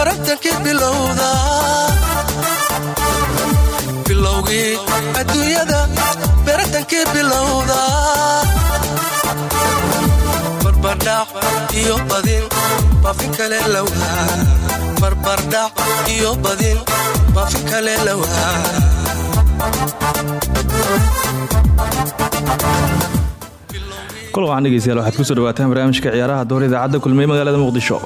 baratankii bilowda. Bilowgii adduunyada baratankii bilowda. Barbardhac iyo badin baafin kale lowhaa barbardhac iyo badin baafin kale lowhaa kul waxaan dhegeystayaal waxaad ku soo dhawaataan barnaamijka ciyaaraha door idaacadda kulmiye magaalada muqdisho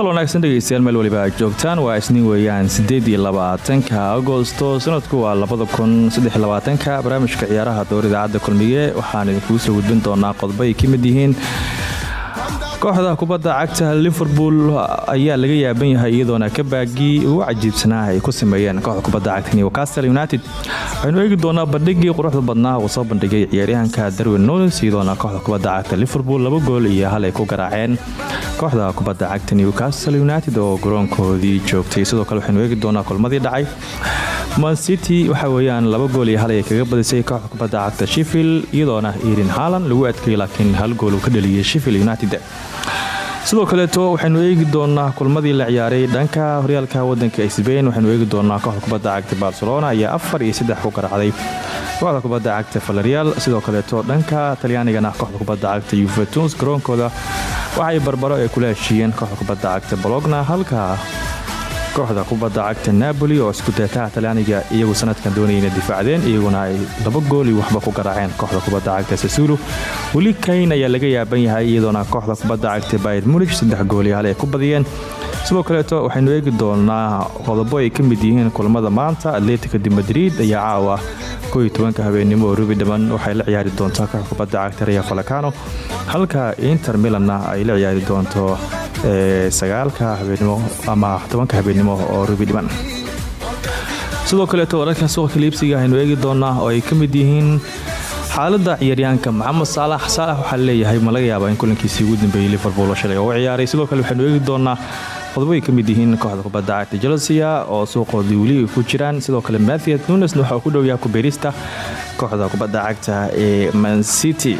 ismaqal wanaagsan dhegeystayaal meel waliba aad joogtaan waa isniin weeyaan sideed iyo labaatanka agosto. Sanadku waa labada kun saddex barnaamijka ciyaaraha door idaacadda kulmiye waxaan idinkugu soo gudbin doonaa qodobo ay ka mid yihiin. Kooxda kubadda cagta liverpool ayaa laga yaaban yahay iyadoona ka baagii ugu cajiibsanaa ay ku sameeyeen kooxda kubadda cagta newcastle united. Waxaynu eegi doonaa bandhigii quruxda badnaa uu soo bandhigay ciyaaryahanka darwin nunes iyadoona kooxda kubadda cagta liverpool laba gool iyo hal ay ku garaaceen kooxda kubadda cagta newcastle united oo garoonkoodii joogtay. Sidoo kale waxaynu eegi doonaa kulmadii dhacay. Mancity waxa weeyaan laba gool iyo hal ay kaga badisay kooxda kubadda cagta sheffield iyadoona irin haalan lagu adkayay laakiin hal gool uu ka dhaliyay sheffield united. Sidoo kaleeto waxaynu eegi doonaa kulmadii la ciyaaray dhanka horyaalka wadanka sbain waxaynu eegi doonaa kooxda kubadda cagta barcelona ayaa afar iyo saddex ku garaacday kooxda kubadda cagta valerial sidoo kaleeto dhanka talyaanigana kooxda kubadda cagta yuventus garoonkooda waxay barbaro ay kula heshiiyeen kooxda kubadda cagta bologna halka kooxda kubadda cagta napoli oo isku deetaha talyaaniga iyagu sanadkan doonayna difaacdeen iyaguna ay laba gooli waxba ku garaaceen kooxda kubadda cagta sasuulu weli kayn ayaa laga yaaban yahay iyadoona kooxda kubadda cagta bayr mulig saddex gooli hal ay ku badiyeen sidoo kaleeto waxaynu eegi doonaa qodobo ay ka mid yihiin kulamada maanta. Atletica de madrid ayaa caawa kow iyo tobanka habeenimo oo rubi dhaman. Waxay la ciyaari doontaa kooxda kubadda cagta rea falacano halka inter milanna ay la ciyaari doonto sagaalka habeenimo ama tobanka habeenimo oo rubi dhiman sidoo kaleeto wararka suuqa liibsiga aynu eegi doonaa oo ay ka mid yihiin xaalada ciyaaryahanka maxamed saalax saalax waxaa leeyahay ma laga in kulankiisii ugu dambeeyey liverpool shalay oo ciyaaray. Sidoo kale waxaynu eegi doonaa qodobo ay ka mid yihiin kooxda kubadda cagta chelsea oo suuqoodii weli ku jiraan. Sidoo kale mathias nunesna waxa uu ku dhowyaha kubeerista kooxda kubadda cagta ee mancity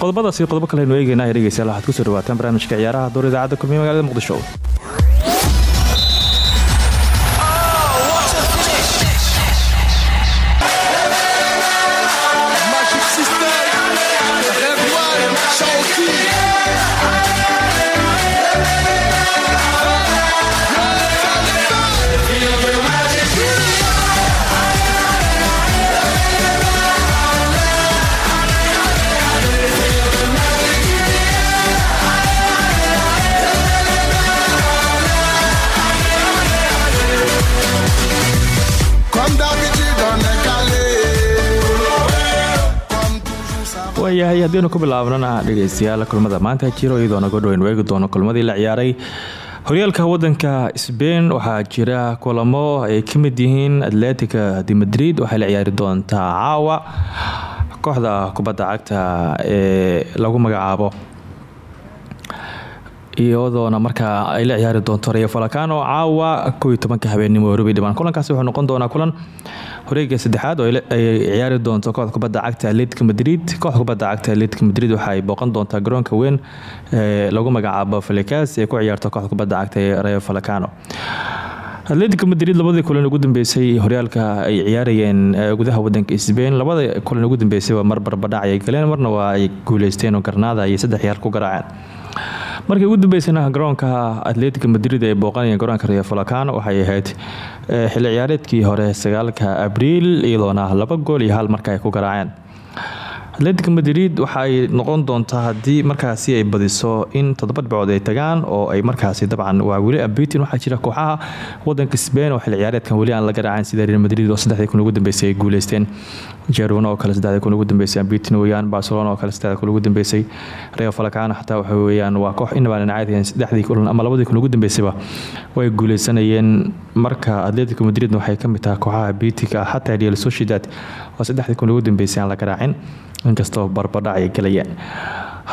qodobadaasi qodobo kale aynu eegeynaa dhegeystayaal waxaad ku soo dhawaataan barnaamijka ciyaaraha door idaacadda kulmiye magaalada muqdisho waayahay haddiinu ku bilaabnana dhegeystayaal kulmada maanta jiro iyadoona godhowaynu eegi doono kulmadii la ciyaaray. Horyaalka wadanka sbain waxaa jira kulamo ay ka mid yihiin atletica de madrid waxay la ciyaari doontaa caawa kooxda kubadda cagta ee lagu magacaabo. Iyadoona markaa ay la ciyaari doonto reyo falacano caawa kow iyo tobanka habeenimo rubi dhiban kulankaasi wuxuu noqon doonaa kulan horeega saddexaad oo ay ciyaari doonto kooxda kubadda cagta atletica madrid. Kooxda kubadda cagta atletica madrid waxa ay booqan doontaa garoonka weyn ee lagu magacaabo falicas ee ku ciyaarto kooxda kubadda cagta ee reyo falacano atletica madrid labadii kulan ugu dambeysay horyaalka ay ciyaarayeen gudaha wadanka sbain labada kulan ugu dambeysay waa mar barbadhac ay galeen marna waa ay guuleysteen oo garnaada iyo saddex yaar ku garaaceen markii ugu dambeysana garoonka atletica madrid ay booqanayeen garoonka reyo falacano waxay ahayd xilli ciyaareedkii hore sagaalka abriil iyadoona laba gool iyo hal marka ay ku garaaceen atletica madrid waxa ay noqon doontaa haddii markaasi ay badiso in toddoba dhibcood ay tagaan oo ay markaasi dabcan waa weli abitin waxaa jira kooxaha wadanka sbain oo xilli ciyaareedkan weli aan la garaacin sida real madrid oo saddexdii kun ugu dambeysay ay guuleysteen. Jeruna oo kale saddexdii kun ugu dambeysay abitin weeyaan barcelona oo kale saddexdii kun ugu dambeysay. Real falacano xataa waxa weeyaan waa koox inabaan caadiyan saddexdii kun ama labadii kun ugu dambeysayba way guuleysanayeen marka atletico madrid waxay ka mid tahay kooxaha bitika xataa real sociedad oo saddexdii kun ugu dambeysay aan la garaacin inkastoo barbadhac ay galayeen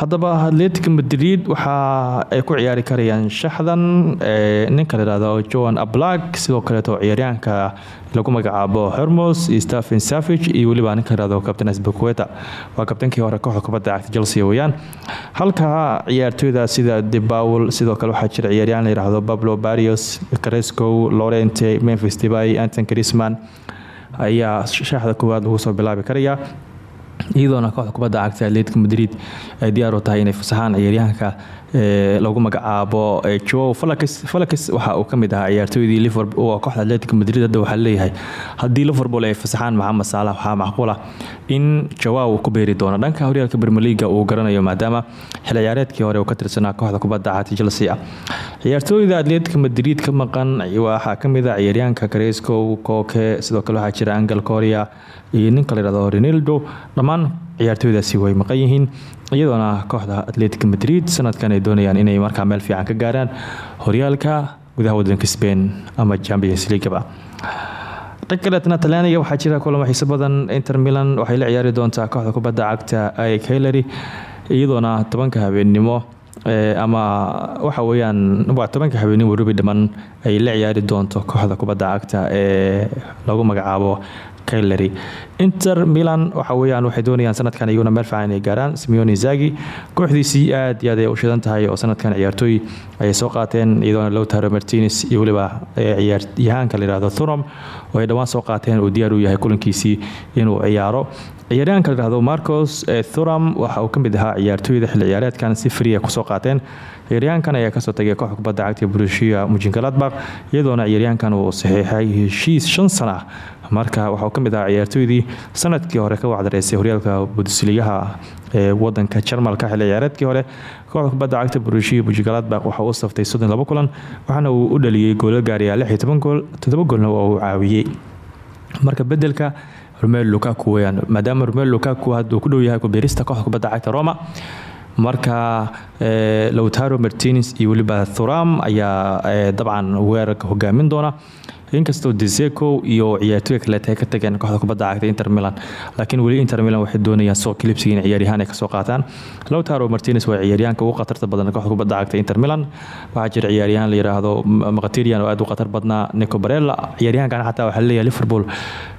haddaba atletic madrid waxa ay ku ciyaari karayaan shaxdan ninka layihahdo joan ablak sidoo kaleeto ciyaaryahanka lagu magacaabo hermos iyo stephen iyo weliba ninka layihahdo captain asbaqueta waa kabtankii hore kooxda kubadda cagta chelsea weyaan halka ciyaartooyda sida debawl sidoo kale waxaa jira ciyaaryahan layihahdo pablo barrios caresco lorente memphis debay anton crisman ayaa shaaxda koowaad lagu soo bilaabi karaya iyadoona kooxda kubadda cagta atletic madrid ay diyaar u tahay inay fasaxaan ciyaaryahanka lagu magacaabo joe falakis waxa uu ka mid ahaa ciyaartooydii liverpool kooxda atletic madrid hadda waxaa leeyahay. Haddii liverpool ay fasaxaan maxamed saalax waxaa macquula in jawaa uu ku beeri doono. Dhanka horyaalka bermeliga uu garanayo maadaama xil hore uu ka tirsanaa kooxda kubadda cagta chelsea ah. Ciyaartooyda atletic madrid ka maqan waxaa ka mid ah ciyaaryahanka garesco kooke sidoo kale waxaa jira angel coria iyo ninka layihahdo renildo dhammaan ciyaartooydaasi way maqan yihiin. Iyadoona kooxda atletic madrid sanadkan ay doonayaan inay markaa meel fiican ka gaaraan horyaalka gudaha wadanka spain ama champions leagueba dhan kaleetna talyaaniga jira kulamo xiiso badan. Inter milan waxay la ciyaari doontaa kooxda kubadda cagta ee kaylary iyadoona tobanka habeennimo ama waxa weyaan waa tobanka habeennimo rubi dhiman ay la ciyaari doonto kooxda kubadda cagta ee lagu magacaabo kaylary inter milan waxa weyaan waxay doonayaan sanadkan iyaguna meel fiican inay gaaraan. Simeone zagi kooxdiisii aad iyo aad ay u shidan tahay oo sanadkan ciyaartooy ayay soo qaateen iyadoona lowtaro martines iyo weliba ciyaaryahaanka layihahdo thurom oo ay dhowaan soo qaateen uu diyaar u yahay kulankiisii inuu ciyaaro ciyaaryahanka layihahdo marcos thuram waxa uu ka mid ahaa ciyaartooyda xilli ciyaareedkan si fria ku soo qaateen. Ciyaaryahankan ayaa ka soo tagay kooxda kubadda cagta brushia mujingaladbaq iyadoona ciyaaryahankan uu saxiixay heshiis shan sana marka waxauu ka mid ahaa ciyaartooydii sannadkii hore ka wacdareysay horyaalka bundesligaha ee wadanka jarmalka xilli ciyaareedkii hore. Kooxda kubadda cagta brushia mujingaladbaq waxa uu saftay soddon labo kulan waxaana uu u dhaliyey goolo gaaraya lix iyo toban gool toddoba goolna uu caawiyey marka bedelka romel lukaku weyaan maadaama romel lukaku hadduu ku dhow yahay kubiirista kooxda kubadda cagta roma marka lowtaro martines iyo weliba thuram ayaa dabcan weerarka hogaamin doona inkastoo deseco iyo ciyaartooy kaleeta ay ka tageen kooxda kubadda cagta inter milan laakiin weli inter milan waxay doonayaan soo kilibsiga in ciyaaryahaan ay ka soo qaataan. Lowtaro martines waa ciyaaryahanka ugu khatarta badan kooxda kubadda cagta inter milan. Waxaa jira ciyaaryahan la yiraahdo maqatirian oo aad u khatar badnaa nico barella. Ciyaaryahankan xataa waxaa leeyahay liverpool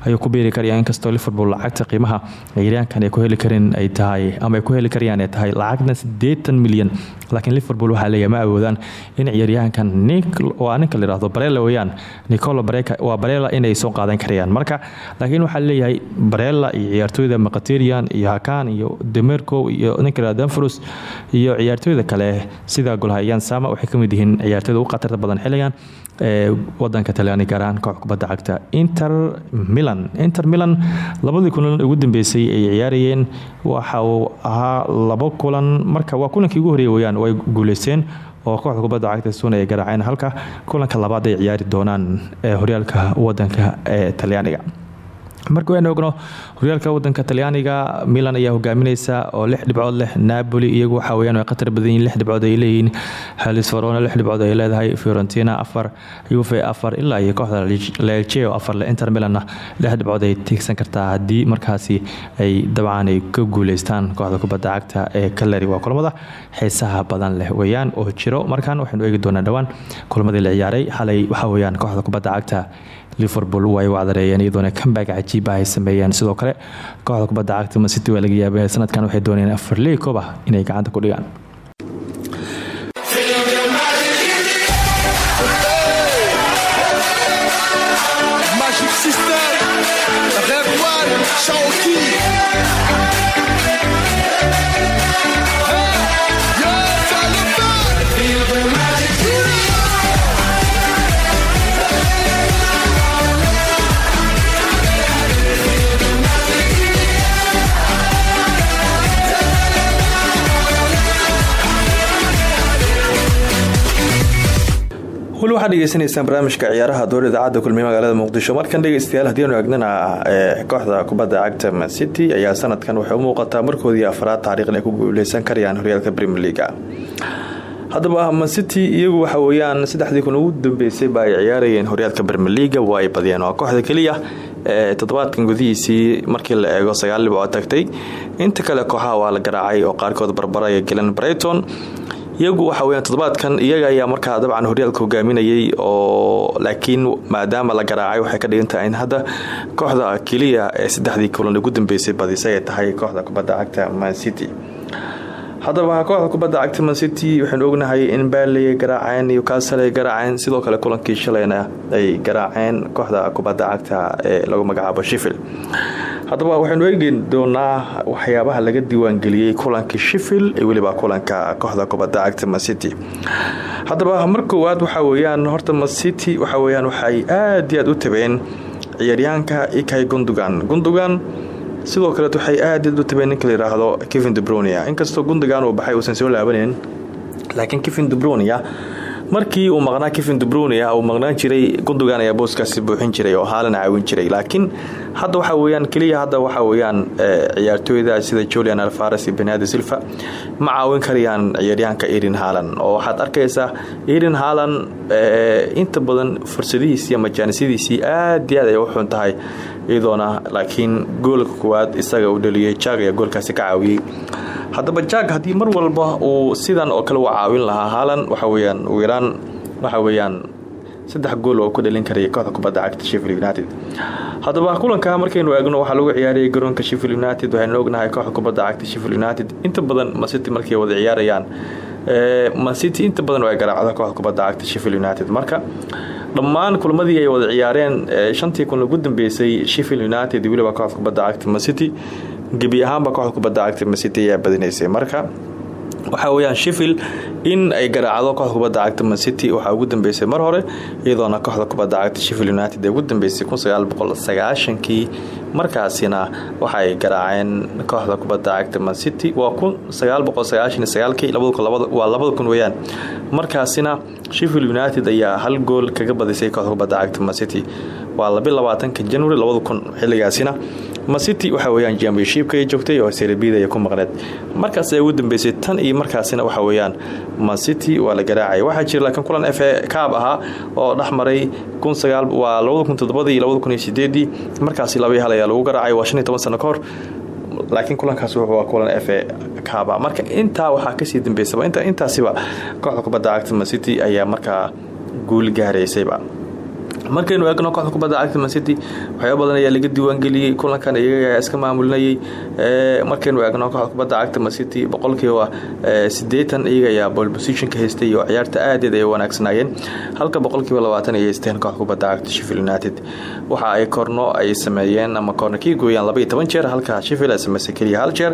ayuu ku beeri karaya inkastoo liverpool lacagta qiimaha ciyaaryahankan ay ku heli karin ay tahay ama ay ku heli karayaan ay tahay lacagna siddeetan milyan. Laakiin liverpool waxaa leeyahay ma awoodaan in ciyaaryahankan waa ninka la yiraahdo barella weeyaan nicolo waa barella inay soo qaadan karayaan. Marka laakiin waxaa leeyahay barella iyo ciyaartooyda maqaterian iyo hakan iyo demerco iyo ninka la danfrus iyo ciyaartooyda kale sida golhayan sama waxay ka mid yihiin ciyaartooyda ugu khatarta badan xilligan ee wadanka talyaani gaar ahaan koox kubadda cagta inter milan. Inter milan labadii kulan ugu dambeysay ay ciyaarayeen. Waxa uu ahaa labo kulan marka waa kulankii ugu horreeyay weyaan way guuleysteen oo kooxda kubadda cagta suuna ay garaaceen halka kulanka labaad ay ciyaari doonaan ee horyaalka wadanka ee talyaaniga marka waynu ogno horyaalka wadanka talyaaniga milan ayaa hogaamineysa oo lix dhibcood leh napoli iyagu waxa weyaan way khatar badan yihiin lix dhibcood ay leeyihiin. Halis farona lix dhibcood ay leedahay fiorentina afar uve afar ilaa iyo kooxda lelcheo afar leh. Inter milanna lix dhibcood ay tiigsan kartaa haddii markaasi ay dabcan ay ka guuleystaan kooxda kubadda cagta ee kaleri waa kulamada xiisaha badan leh weyaan oo jiro. Markan waxaynu eegi doonaa dhowaan kulamadii la ciyaaray xalay waxa weyaan kooxda kubadda cagta liverpool way wacdareeyeen iyadoona comeback cajiiba ay sameeyeen. Sidoo kale kooxda kubadda cagta masity waa laga yaabay sanadkan waxay doonayeen afar lii koob ah inay gacanta ku dhigaan waxaad dhegeysanaysaan barnaamijka ciyaaraha door idaacadda kulmiye magaalada muqdisho. Markan dhegeystayaal haddiinu eegnana kooxda kubadda cagta mancity ayaa sanadkan waxay u muuqataa markoodii afraad taariikhn ay ku guuleysan karayaan horyaalka premier leaga haddaba mancity iyagu waxa weeyaan saddexdii kun ugu dambeysay ba ay ciyaarayeen horyaalka premier leaga waa ay badiyeen. Waa kooxda keliya toddobaadkan gudihiisii markii la eego sagaal dhibcood tagtay. Inta kale kooxaha waa la garaacay oo qaarkood barbaraya gelen brighton iyagu waxa weya toddobaadkan iyaga ayaa markaa dabcan horyaalka hogaaminayay oo laakiin maadaama la garaacay waxay ka dhigantahay in hadda kooxda keliya ee saddexdii kulan ugu dambeysay badisay ay tahay kooxda kubadda cagta mancity haddaba kooxda kubadda cagta mancity waxaynu ognahay in baarley ay garaaceen newcastle ay garaaceen sidoo kale kulankii shalayna ay garaaceen kooxda kubadda cagta ee lagu magacaabo shifil haddaba waxaynu eegi doonaa waxyaabaha laga diiwaangeliyey kulanka shifil iyo weliba kulanka kooxda kubadda cagta mancity haddaba mar koowaad waxaa weyaan horta mancity waxa weyaan waxay aad iyo aad u tabeen ciyaaryahanka ikay gundugan gundugan sidoo kaleet waxay aad u tabeen ninka layidhaahdo kevin dubronia inkastoo gundugan uu baxay uusan soo laabaneyn laakiin kevin dubronia markii uu maqnaa kevin dubronia uu maqnaan jiray gundugan ayaa booskaasi buuxin jiray oo haalan caawin jiray. Laakiin hadda waxaa weyaan keliya hadda waxaa weyaan ciyaartooyda sida julian alfares iyo benadi silva ma caawin karayaan ciyaaryahanka eden haalan oo waxaad arkaysaa eden haalan inta badan fursadihiisii ama jaanisadiisii aad iyo aad ay u tahay iyadoona laakiin goolka koowaad isaga uu dhaliyay jaag ayaa goolkaasi ka caawiyey haddaba jaag haddii mar walba uu sidan oo kale u caawin lahaa haalan waxa weyaan ugu waxa weyaan saddex gool oo ku dhalin karaya kooxda kubadda cagta sheffield united. Haddaba kulanka markaynu eegno waxaa lagu ciyaarayay garoonka sheffield united. Waxaynu ognahay kooxda kubadda cagta sheffield united. Inta badan mancity markay wada ciyaarayaan mancity inta badan oo ay kooxda kubadda cagta sheffield united. Marka dhammaan kulmadii ay wada ciyaareen shantii kun ugu dambeysay sheffield united weliba kooxda kubadda cagta mancity gebi ahaanba kooxda kubadda cagta mancity ayaa badinaysay. Marka waxaa weyaan sheffield in ay garaacdo kooxda kubadda cagta mancity waxaa ugu dambeysay mar hore iyadoona kooxda kubadda cagta sheffield united ee ugu dambeysay kii markaasina waxaay garaaceen kooxda kubadda cagta mancity waa waa labada kun markaasina sheffield united ayaa hal gool kaga badisay kooxda kubadda cagta mancity waa labaatanka january labada kun xiligaasina mancity waxa weyaan championshipka ay joogtay oo serebida ay ku maqneed. Markaas ay ugu dambeysay tan iyo markaasina waxa weyaan mancity waa la garaacay. Waxaa jira laakiin kulan f kaab ahaa oo dhexmaray waa iyo markaasi laba hal ayaa lagu garaacay waa shan iyo toban sano kahor laakiin kulankaas waa kulan f kaaba marka intaa waxaa ka sii dambeysaba intaasiba kooxda kubadda cagta mancity ayaa markaa guul gaaraysayba markaynu eegno kooxda kubadda cagta mancity waxyaaba badan ayaa laga diiwaangeliyey. Kulankan iyaga ayaa iska maamulinayay markaynu eegno kooxda kubadda cagta mancity boqolkiiba sideetan iyaga ayaa bol positionka haystay oo ciyaarta aadeed ay wanaagsanaayeen halka boqolkiiba labaatan ay haysteen kooxda kubadda cagta sheffield united. Waxa ay korno ay sameeyeen ama korno kii gooyaan labaiyo toban jeer halka sheffield ay sameysay keliya hal jeer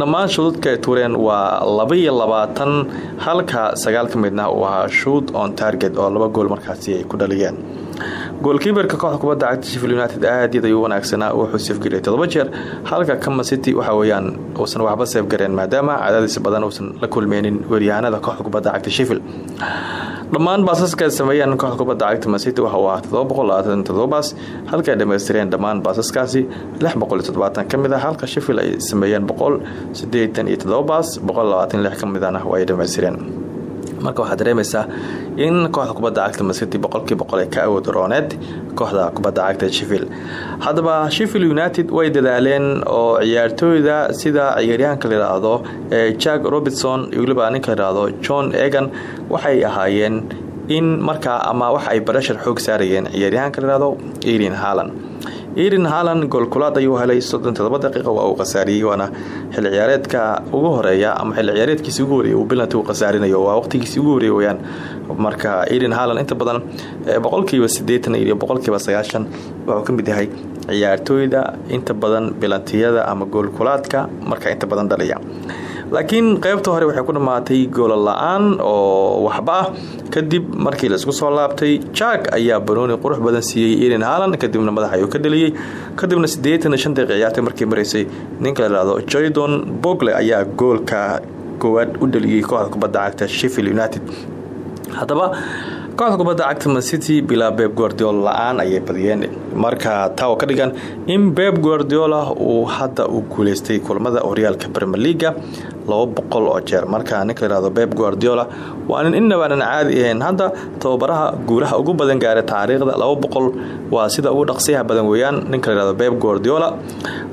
dhammaan shuudadka ay tuureen waa labaiyo labaatan halka sagaal ka midna uu ahaa shuud on target oo laba gool markaasi ay ku dhaliyeen goolkiibarka kooxda kubadda cagta sheffield united aad iyad ayuu wanaagsanaa wuxuu seefgeliyay todoba jeer. Halka kama city waxa weyaan uusan waxba seefgareen maadaama cadaadis badan uusan la kulmeynin weeryahanada kooxda kubadda cagta sheffield. Dhammaan baasaska ay sameeyeen kooxda kubadda cagta mancity waxa uu ahaa baas halka ay dhammaystireen dhammaan baasaskaasi. Ka mid ah halka sheffield ay sameeyeen baas ka midana waa ay dhammaystireen marka waxaad dareemaysaa in kooxda kubadda cagta mancity boqolkii boqol ay ka awood rooneed kooxda kubadda cagta sheffield. Haddaba sheffield united way dadaaleen oo ciyaartooyda sida ciyaaryahanka layidhaahdo jack robertson iyo weliba ninka layidhaahdo john egan waxay ahaayeen in markaa ama wax ay barashar xoog saarayeen ciyaaryahanka layidhahdo elin haalan elin haalan goolkulaad ayuu helay daqiiqa waa uu khasaariyey waana xil ciyaareedka ugu horreeya ama xil ciyaareedkiisi ugu horreeya uu bilanti uu khasaarinayo. Waa waqtigiisi ugu horreeya weyaan marka elin haalan inta badan boqolkiiba sideetan iyo boqolkiiba sagaashan wuxuu ka mid yahay ciyaartooyda inta badan bilantiyada ama goolkulaadka marka inta badan dhaliya laakiin qeybta hore waxay ku dhammaatay goola la'aan oo waxba ah. Kadib markii la isku soo laabtay jack ayaa banooni qurux badan siiyey elin haalan kadibna madax ayuu ka dhaliyey kadibna siddeetan shan daqiiq ciyaartay markii maraysay ninka layidhahdo jaydon bogle ayaa goolka koowaad u dhaliyey kooxda kubadda cagta sheffield united. Haddaba kooxda kubadda cagta mancity bilaa beb guardiola la'aan ayay badiyeen. Marka taa oo ka dhigan in beb guardiola uu hadda uu guuleystay kulamada horyaalka premier leaga laba oo jeer. Marka ninka layihahdo beb guardiola waa nin innabaanan caadi ahayn. Hadda tababaraha guulaha ugu badan gaaray taariikhda laba boqol waa sida ugu dhaqsiyaha badan weeyaan. Ninka layihahdo beb guardiola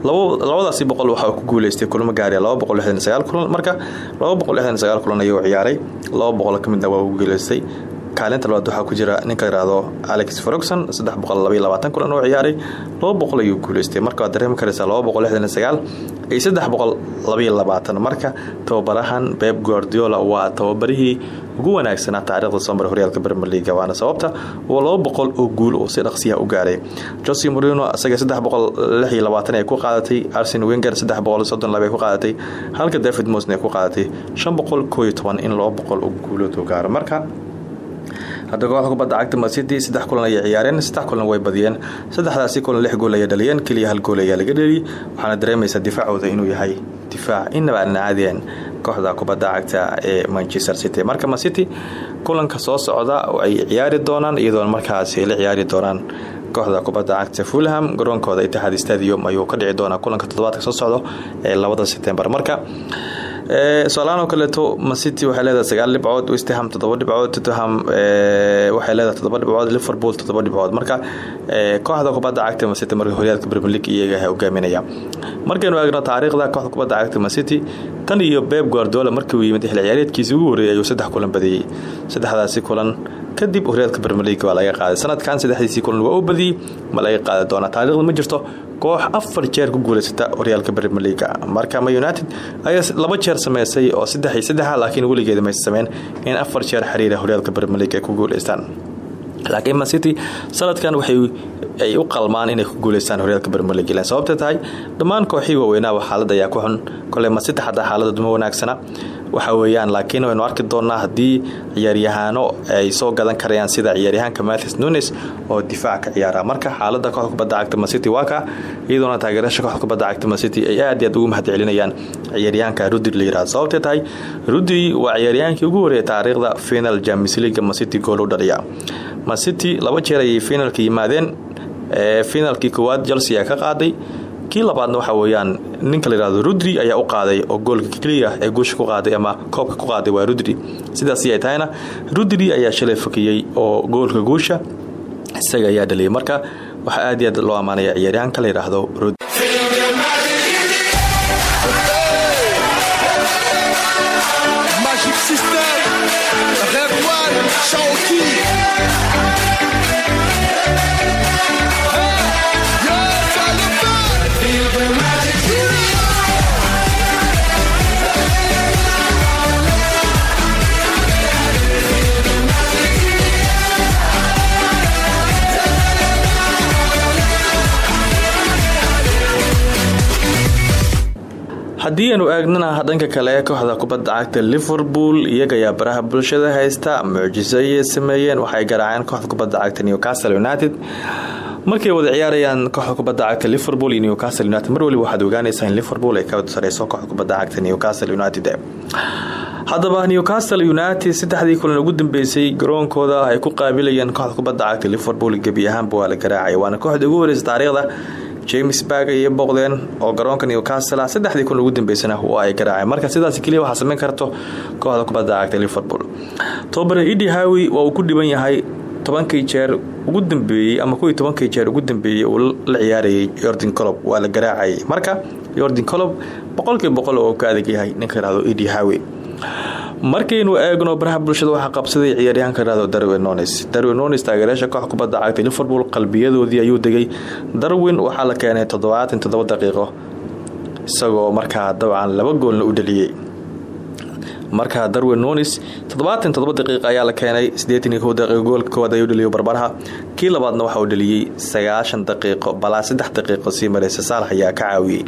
labadaasi boqol waxa uu ku guuleystay kulamo gaaraya laba kulan. Marka laba boqol lixdan sagaal kulan ayuu ciyaaray. Laba boqol ka guuleystay kaalinta labaad waxaa ku jira ninka layihahdo alex ferogson kulan oo ciyaaray ayuu guuleystay. Marka dareemi sagaal iyo marka tababarahan beb guardiola waa tababarihii ugu wanaagsanaa taarikhda soo mara horyaalka premier leaga waana sababta oo guul oo si dhaqsiyaha u gaaray. Jose morino isaga ay ku qaadatay arsen wenger ku qaadatay halka david mosn ay ku qaadatay in guulood gaaro. Marka hadda kooxda kubadda cagta masity saddex kulan ayay ciyaareen saddex kulan way badiyeen. Saddexdaasi kulan lix gool ayay dhaliyeen keliya hal gool ayaa laga dheliyay waxaana dareemaysaa difaacooda inuu yahay difaac inaba caadiyeen kooxda kubadda cagta ee manchester city. Marka macity kulanka soo socda ay ciyaari doonaan iyadoona markaasi la ciyaari doonaan kooxda kubadda cagta fulham. Garoonkooda itixaad stadium ayuu ka dhici doonaa kulanka toddobaadka soo socdo ee labada setembar marka soalaan oo kaleeto macity waxay leedahay sagaal dhibcood westham toddoba dhibcood tottenham waxay leedahay toddoba dhibcood liverpool toddoba dhibcood. Marka kooxda kubadda cagta macity marka horyaalka premier league iyaga hogaaminaya. Markaynu eegno taariikhda kooxda kubadda cagta macity tan iyo beb guardiola markii uu yimid xil ciyaareedkiisii ugu horreeyay ayuu saddex kulan badiyey saddexdaasi kulan kadib horyaalka league waa laga qaaday. Sanadkan saddexdiisii kulan waa u badiyey ma laga qaadi doonaa? Taariikhda ma jirto. Koox afar jeer ku guuleysata horyaalka leaga marka ma united ayaa laba jeer sameysay oo saddex iyo saddexa laakiin weligeeda maysa sameyn in afar jeer xiriira horyaalka premier league ay ku guuleystaan laakiin mancity sanadkan waxay ay u qalmaan inay ku guuleystaan horyaalka ilan sababta tahay dhammaan kooxii waaweynaaba xaalad ayaa ku xun. Kole mancity xataa xaalada duma wanaagsana. Waxa weeyaan laakiin waynu arki doonaa haddii ciyaaryahaano ay soo gadan karayaan sida ciyaaryahaanka mathis nunes oo difaac ka ciyaara. Marka xaalada kooxda kubadda cagta mancity waa ka iyadoona taageerasha kooxda kubadda cagta mancity ay aad iyo aad ugu mahad celinayaan ciyaaryahaanka rudi la sababtay tahay rudi waa ciyaaryahaankii ugu horeeyay taariikhda final james leaga mancity gool u dhaliya mancity laba jeer ayay finalka yimaadeen. Finalkii koowaad chelsea ka qaaday. Kii labaadna waxa weeyaan ninka layihahdo rudri ayaa u qaaday oo goolka keliya ee guusha ku qaaday ama koobka ku qaaday waa rudri sidaasi ay tahayna rudri ayaa shalay fakiyey oo goolka guusha isaga ayaa dhaliyay. Marka waxaa aad iyo aad loo ammaanaya ciyaaryahanka la yidhaahdo rudri haddii aynu eegnana dhanka kale kooxda kubadda cagta liverpool iyaga ayaa baraha bulshada haysta mucjiso ayay sameeyeen waxay garaaceen kooxda kubadda cagta newcastle united. Markay wada ciyaarayaan kooxda kubadda cagta liverpool iyo newcastle united mar waliba waxaad ogaanaysaa in liverpool ay ka sareyso kooxda kubadda cagta newcastle united. Haddaba newcastle united saddexdii kulan ugu dambeysay garoonkooda ay ku qaabilayeen kooxda kubadda cagta liverpool gebi ahaanba waa la garaacay waana kooxda ugu horeysa taariikhda james bag ayay booqdeen oo garoonka newcastle ah saddexdii kun ugu dambeysana waa ay garaaceen marka sidaas keliya waxaa sameyn karto kooxda kubadda cagta liverpool. Tobabare idi hawi waa ku dhiban yahay tobankii jeer ugu dambeeyey ama kuwii tobankii jeer ugu dambeeyey uu la ciyaarayay yordan colob waa la garaacayay. Marka yordan colob boqolkiiba boqol oo ka adag yahay ninka yihahdo idi hawi markaynu eegno baraha bulshada waxaa qabsaday ciyaaryahanka yihahdo darwin nones darwin nones taageerayaasha koox kubadda cagta liverpool qalbiyadoodii ayuu degay. Darwin waxaa la keenay toddobaatan toddoba daqiiqo isagoo markaa dabcan laba goolna u dhaliyey markaa darwin nones toddobaatan toddoba ayaa la keenay siddeetan iyo kow daqiiqo goolka koowaad ayuu dhaliyo barbaraha. Kii labaadna waxa uu dhaliyey sagaashan daqiiqo balaa saddex daqiiqo sii mareysa saalax ayaa ka caawiyey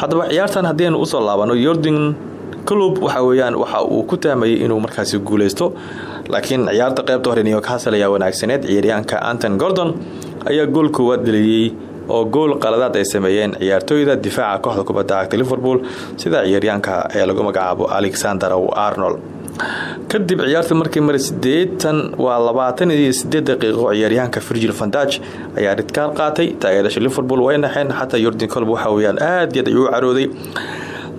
haddaba ciyaartan haddii aynu u soo laabano yordan club waxa weyaan waxa uu ku tahmayay inuu markaasi guuleysto laakiin ciyaarta qeybta hore newcastle ayaa wanaagsaneed ciyaaryahanka anton gordon ayaa gool koowaad dhaliyey oo gool qaladaad ay sameeyeen ciyaartooyda difaaca kooxda kubadda cagta liverpool sida ciyaaryahanka ee lagu magacaabo alexander arnold. Kadib ciyaarta markii mari sideetan waa labaatan iyo sideed daqiiqo ciyaaryahanka virgil vandaj ayaa ridkaar qaatay taageerasha liverpool way naxeen xataa yordan colb waxa weyaan aad yaad ayuu carooday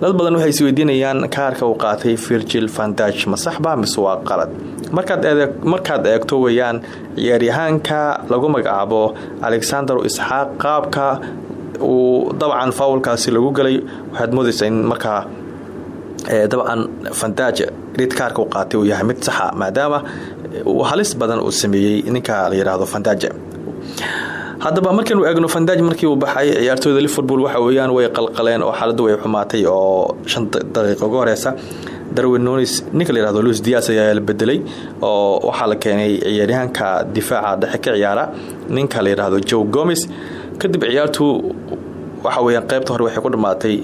dad badan waxay isweydiinayaan kaarka uu qaatay virgil vandaj ma saxba mise waa qalad? Markaad eegto weyaan ciyaaryahaanka lagu magacaabo alexander isxaaq qaabka uu dabcan faawlkaasi lagu galay waxaad moodaysaa in markaa dabcan vandaj ridkaarka u qaatay uu yahay mid saxa maadaama halis badan uu sameeyey ninka la yidhaahdo vandaj haddaba markaynu eegno vandaj markii uu baxay ciyaartooyda liverpool waxa weyaan way qalqaleen oo xaaladdu way xumaatay oo shan daqiiqo uga horeysa. Darwin nonis ninka la luis dias ayaa la bedelay oo waxaa la keenay ciyaaryahanka difaaca dhexe ka ciyaara. Ninka la yidhaahdo joe gomes kadib ciyaartu waxa weyaan qaybta hore waxay ku dhammaatay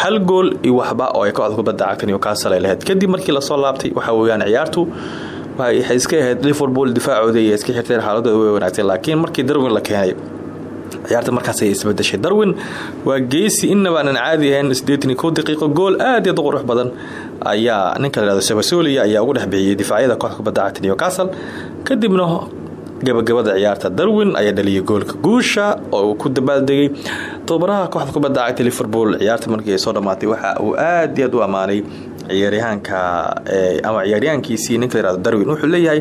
hal gool iyo waxba oo ay kooxda kubadda cagta newcastle ay lahayd. Kadib markii la soo laabtay waxa weyaan ciyaartu waxay iska ahayd liverpool difaacooda iyo iska xirteen xaaladooda way wanaagtay laakiin markii darwin la keenay ciyaarta markaas ay isbedeshay. Darwin waa geesi innaba aanan caadi ahayn sideetan kow daqiiqo gool aad iyo qurux badan ayaa ninka la yhahdo sabasolia ayaa ugu dhex bixiyey difaacyada kooxda kubadda newcastle. Kadibna gabagabada ciyaarta darwin ayaa dhaliyay goolka guusha oo ku dabaaldegay tobabaraha kooxda kubadda cagta liverpool. Ciyaarta markii ay soo dhammaatay waxa uu aad iyo aad u ammaanay ciyaaryahaanka ama ciyaaryahankiisii ninka layihahdo darwin. Wuxuu leeyahay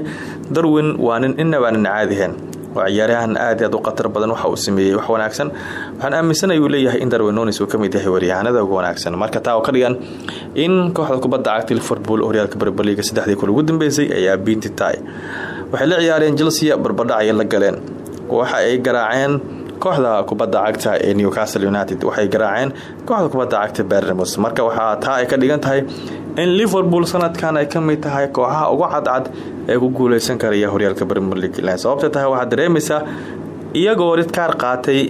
darwin waa nin inaba aanan caadihayn waa ciyaaryahan aad aad u khatar badan waxa uu sameeyey wax wanaagsan. Waxaan aaminsanay uu leeyahay in darwin nonis uu ka mid yahay waryahanada ugu wanaagsan. Marka taa oo ka dhigan in kooxda kubadda cagta liverpool horyaalka barbaliga saddexdii kun ugu dambeysay ay aabiinti tahay. Waxay la ciyaareen chelsea barbadhac ay la galeen. Waxa ay garaaceen kooxda kubadda cagta ee newcastle united waxay garaaceen kooxda kubadda cagta bernemus marka waxaa taa ay ka dhigan tahay in liverpool sanadkan ay ka mid tahay kooxaha ugu cadcad ee ku guuleysan karaya horyaalka premier league sababta tahay waxaad dareemaysaa iyagoo ridkaar qaatay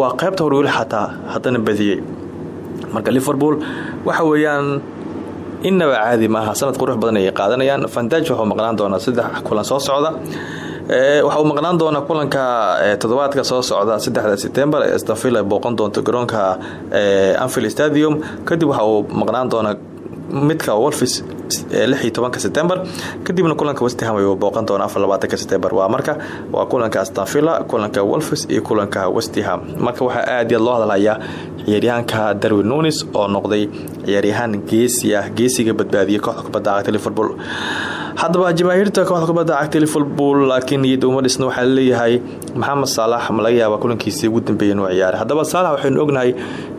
waa qaybta horweli xataa haddana badiyey marka liverpool waxa weeyaan inaba caadi maaha sanad qurux badan ayay qaadanayaan. Vandaj waxuu maqnaan doonaa saddex kulan soo socda waxa uu maqnaan doonaa kulanka toddobaadka soo socda saddexda setembar ee stafil ay booqan doonto garoonka anfield stadium. Kadib waxa uu maqnaan doonaa midka wolfis lixii tobanka setembar kadibna kulanka westham ayuu booqan doona afar labaatanka waa marka waa kulanka astanvilla kulanka wolfis iyo kulanka westham marka waxaa aad iyaad loo hadlayaa ciyaaryahanka darwin nunis oo noqday ciyaaryahaan geesi geesiga badbaadiyay kooxda kubadda cagta liverpool haddaba jamaahiirta kooxda kubadda cagta liverpool laakiin niyad uma dhisna waxaa la leeyahay maxamed saalax ma laga yaaba kulankiisii ugu dambeeya inuu ciyaaray haddaba saalax waxaynu ognahay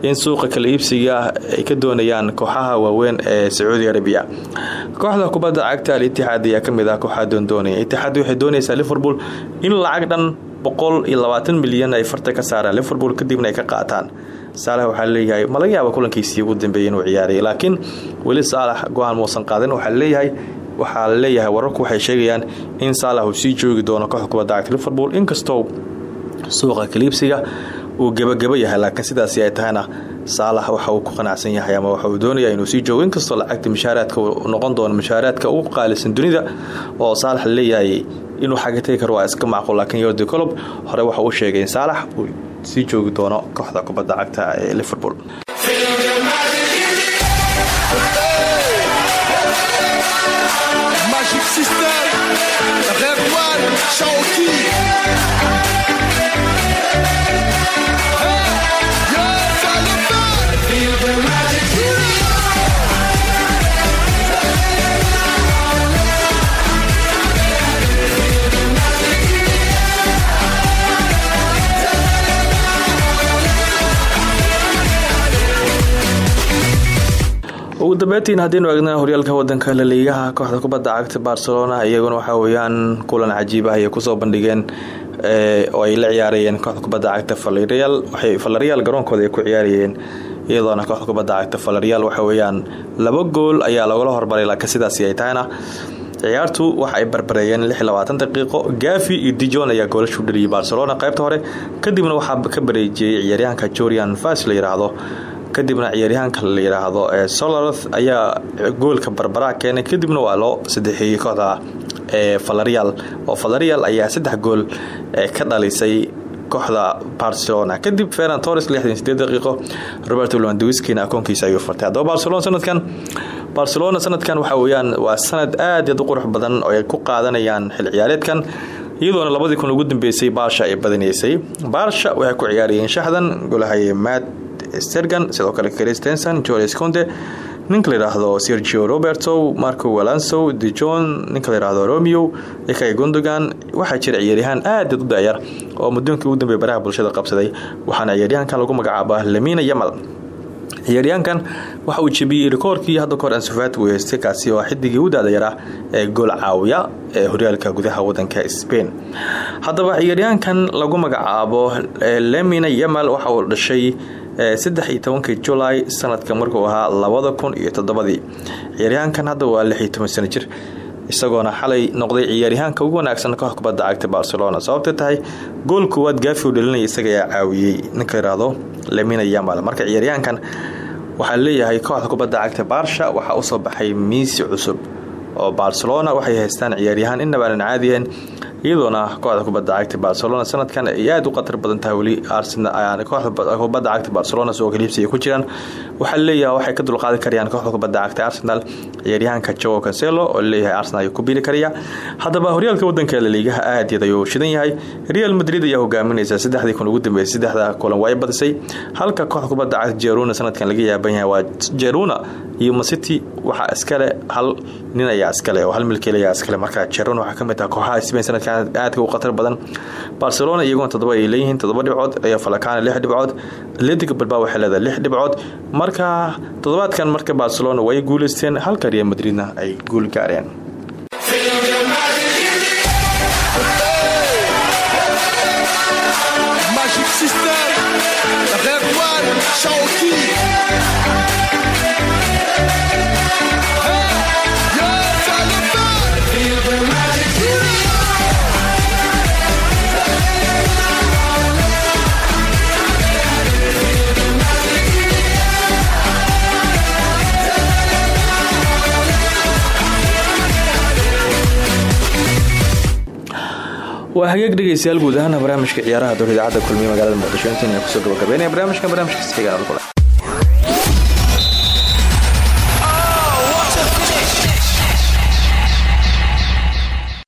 in suuqa kala iibsiga ay ka doonayaan kooxaha waaweyn ee sacuudi arabiya kooxda kubadda cagta al itixaad ayaa ka mid ah kooxaa doondoonaya itixaad waxay doonaysaa liverpool in lacag dhan boqol iyo labaatan milyan ay farta ka saaraan. Liverpool kadibna ay ka qaataan. Saalax waxaa leeyahay ma laga yaaba kulankiisii ugu dambeeyay inuu ciyaaray laakiin weli saalax go'aan muusan qaadan waxaa leeyahay waxaa la leeyahay wararku waxay sheegayaan in saalax uu sii joogi doono kooxda liverpool. Inkastoo suuqa kaliibsiga uu gebagabo yahay laakiin sidaasi ay tahayna saalax waxa uu ku qanacsan yahay ama waxa uu doonaya inuu sii joogo. Inkastoo lacagta mushaaraadka noqon doono mushaaraadka ugu qaalisan dunida oo saalax la leeyahay inuu xagga karo waa iska macquul laakiin yordi colob hore waxa uu sheegay in uu sii joogi doono kooxda kubadda cagta ee liverpool Yes, ugu dambeyntiin haddiinu eegna horyaalka wadanka laliigaha kooxda kubadda cagta barcelona iyaguna waxaa weyaan kulan cajiib ah ayay ku soo bandhigeen oo ay la ciyaarayeen kooxda kubadda cagta valerial garoonkooda ay ku ciyaarayeen iyadoona kooxda kubadda cagta valerial waxa weyaan laba gool ayaa lagala hormaray laakiin sidaasi ay tahayna ciyaartu waxa barbareeyeen daqiiqo. Gafi iyo dijon ayaa goolashu dhaliyay barcelona. Qaybta hore kadibna waxaa ka bareejiyey ciyaaryahanka jorian vas la yiraahdo kadibna ciyaaryahanka la yiraahdo ee solarth ayaa goolka barbara keenay. Kadibna waa loo sadeexeeyey kooxda ee valerial oo valerial ayaa saddex gool ka dhalisay kooxda barcelona. Kadib ferran torres daqiiqo roberto lewandowskina akoonkiisa ayuu fartay haddaba barcelona sanadkan barcelona sanadkan waxa weyaan waa sanad aad aad qurux badan oo ay ku qaadanayaan xil ciyaareedkan iyadoona labadii kun ugu dambeysay baasha ay badinaysay barsha waxay ku ciyaarayeen shaxdan golahaye matt stergan sidoo kale christensen joles conte ninka layidhaahdo sergio roberto marco alanso dejon ninka layidhaahdo romeo ikay gundogan. Waxaa jira ciyaaryahaan aad u dayar oo muddoonkii ugu dambeeya baraha bulshada qabsaday. Waxaana ciyaaryahankan lagu magacaaba lamina yamal. Ciyaaryahankan waxa uu jebiyey rikoorkii hadda kahor ansufat uu heystay kaasi oo xidigii u daadayara ee gool caawiya ee horyaalka gudaha wadanka spain. Haddaba ciyaaryahankan lagu magacaabo lemina yamal waxa uu dhashay saddex iyo tobankii julay sanadka markuu ahaa labada kun iyo toddobadii. Ciyaaryahankan hadda waa lix iyo toban sano jir isagoona xalay noqday ciyaaryahaanka ugu wanaagsan koox kubadda cagta barcelona. Sababta tahay gool koowaad gaafi u dhalinaya isaga ayaa caawiyey. Ninka yidhaahdo lemina yamal. Marka ciyaaryahankan waxaa leeyahay kooxda kubadda cagta barsha waxaa u soo baxay miisi cusub oo barcelona waxay haystaan ciyaaryahaan inaba aanan caadiyeen iyadoona kooxda kubadda cagta barcelona sanadkan ay aad u khatar badan tahay weli kooxda kubadda cagta barcelona soo kaliibsi ay ku jiraan. Waxaa leeyahay waxay ka dulqaadi karayaan kooxda kubadda cagta arsenal ciyaaryahanka joe cancelo oo leeyahay arsenal ayuu ku bili karaya haddaba horyaalka wadanka laliigaha aad iyad ayuu shidan yahay. Real madrid ayaa hogaaminaysa saddexdii kun ugu dambeysay saddexda kulan waa badisay. Halka kooxda kubadda cagta jeruna sanadkan laga yaaban yahay waa jeruna iyo macity waxaa iskale hal nin ayaa iskale oo hal milkiil ayaa iskale. Marka jeruna waxaa ka mid ah kooxaha spain sanadkan aadka u khatar badan. Barcelona iyaguna toddoba ay leeyihiin toddoba dhibcood falakana lix dhibcood. Atletic bilbao waxay leedahay lix dhibcood. Marka toddobaadkan marka barcelona way guuleysteen halka real madridna ay guul gaareen waa hagaag dhegeystayaal guud ahaan barnaamijka ciyaaraha dowr idaacadda kulmiye magaalada muqdisho. Intan ku soo gabagabeynaya barnaamijkan barnaamijka xigaan